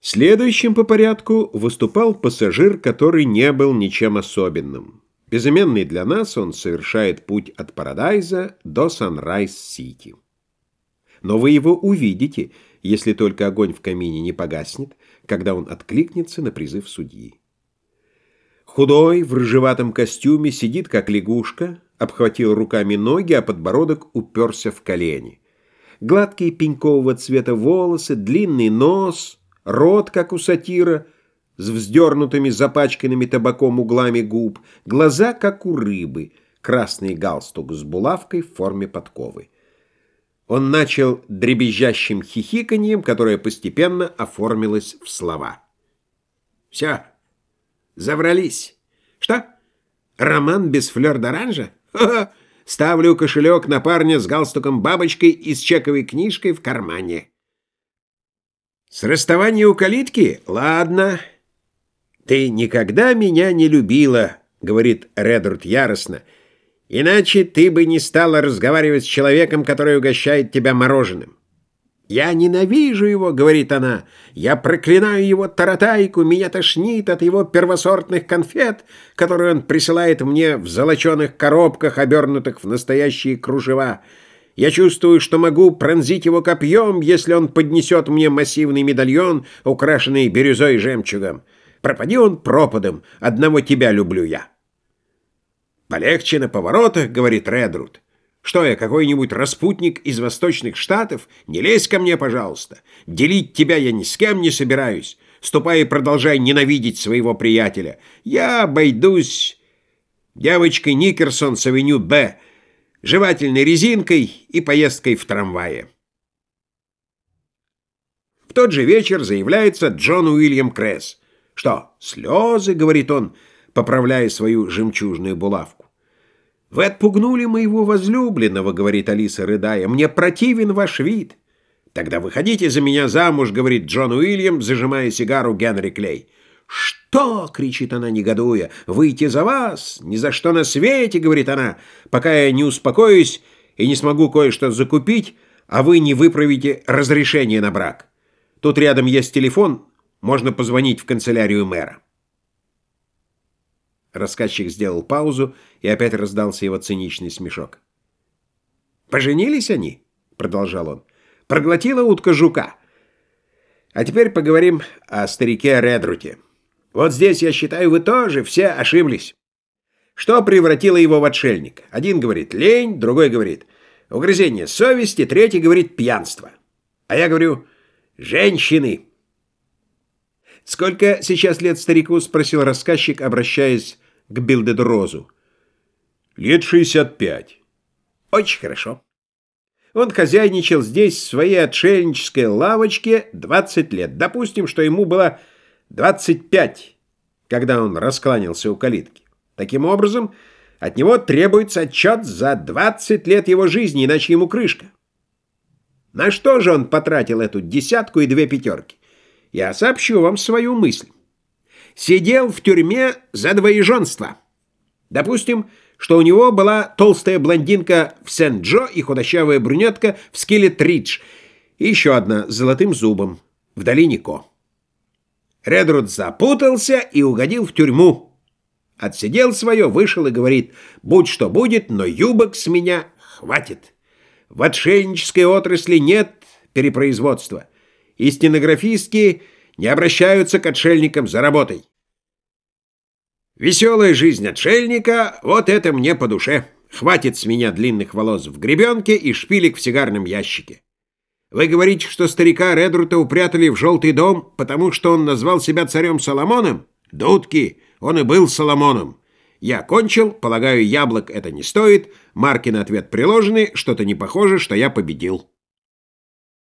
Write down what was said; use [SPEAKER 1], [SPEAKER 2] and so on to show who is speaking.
[SPEAKER 1] Следующим по порядку выступал пассажир, который не был ничем особенным. Безыменный для нас он совершает путь от Парадайза до Санрайз-Сити. Но вы его увидите, если только огонь в камине не погаснет, когда он откликнется на призыв судьи. Худой, в рыжеватом костюме, сидит как лягушка, обхватил руками ноги, а подбородок уперся в колени. Гладкие пенькового цвета волосы, длинный нос — рот, как у сатира, с вздернутыми запачканными табаком углами губ, глаза, как у рыбы, красный галстук с булавкой в форме подковы. Он начал дребезжащим хихиканьем, которое постепенно оформилось в слова. «Все, заврались. Что? Роман без флёр-д'оранжа? Ставлю кошелек на парня с галстуком-бабочкой и с чековой книжкой в кармане». С расставания у калитки? Ладно. Ты никогда меня не любила, говорит Редруд яростно. Иначе ты бы не стала разговаривать с человеком, который угощает тебя мороженым. «Я ненавижу его», — говорит она. «Я проклинаю его таратайку, меня тошнит от его первосортных конфет, которые он присылает мне в золоченых коробках, обернутых в настоящие кружева. Я чувствую, что могу пронзить его копьем, если он поднесет мне массивный медальон, украшенный бирюзой и жемчугом. Пропади он пропадом, одного тебя люблю я. «Полегче на поворотах», — говорит Редруд. «Что я, какой-нибудь распутник из восточных штатов? Не лезь ко мне, пожалуйста. Делить тебя я ни с кем не собираюсь. Ступай и продолжай ненавидеть своего приятеля. Я обойдусь девочкой Никерсон с авеню Б, жевательной резинкой и поездкой в трамвае. В тот же вечер заявляется Джон Уильям Кресс. «Что, слезы?» — говорит он, поправляя свою жемчужную булавку. «Вы отпугнули моего возлюбленного», — говорит Алиса, рыдая. «Мне противен ваш вид». «Тогда выходите за меня замуж», — говорит Джон Уильям, зажимая сигару Генри Клей. «Что?» — кричит она, негодуя. «Выйти за вас? Ни за что на свете!» — говорит она. «Пока я не успокоюсь и не смогу кое-что закупить, а вы не выправите разрешение на брак. Тут рядом есть телефон, можно позвонить в канцелярию мэра». Рассказчик сделал паузу, и опять раздался его циничный смешок. «Поженились они?» — продолжал он. «Проглотила утка жука. А теперь поговорим о старике Редруте». Вот здесь, я считаю, вы тоже все ошиблись. Что превратило его в отшельника? Один говорит лень, другой говорит угрызение совести, третий говорит пьянство. А я говорю женщины. «Сколько сейчас лет старику?» — спросил рассказчик, обращаясь к Билдедрозу. «Лет шестьдесят пять». «Очень хорошо». Он хозяйничал здесь, в своей отшельнической лавочке, 20 лет. Допустим, что ему было 25, когда он раскланялся у калитки. Таким образом, от него требуется отчет за 20 лет его жизни, иначе ему крышка. На что же он потратил эту десятку и две пятерки? Я сообщу вам свою мысль. Сидел в тюрьме за двоеженство. Допустим, что у него была толстая блондинка в Сент-Джо и худощавая брюнетка в Скиллет-Ридж, и еще одна с золотым зубом в долине Ко. Редруд запутался и угодил в тюрьму. Отсидел свое, вышел и говорит, будь что будет, но юбок с меня хватит. В отшельнической отрасли нет перепроизводства. И стенографистки не обращаются к отшельникам за работой. Веселая жизнь отшельника — вот это мне по душе. Хватит с меня длинных волос в гребенке и шпилек в сигарном ящике. Вы говорите, что старика Редрута упрятали в желтый дом, потому что он назвал себя царем Соломоном? Дудки, он и был Соломоном. Я кончил, полагаю, яблок это не стоит, марки на ответ приложены, что-то не похоже, что я победил.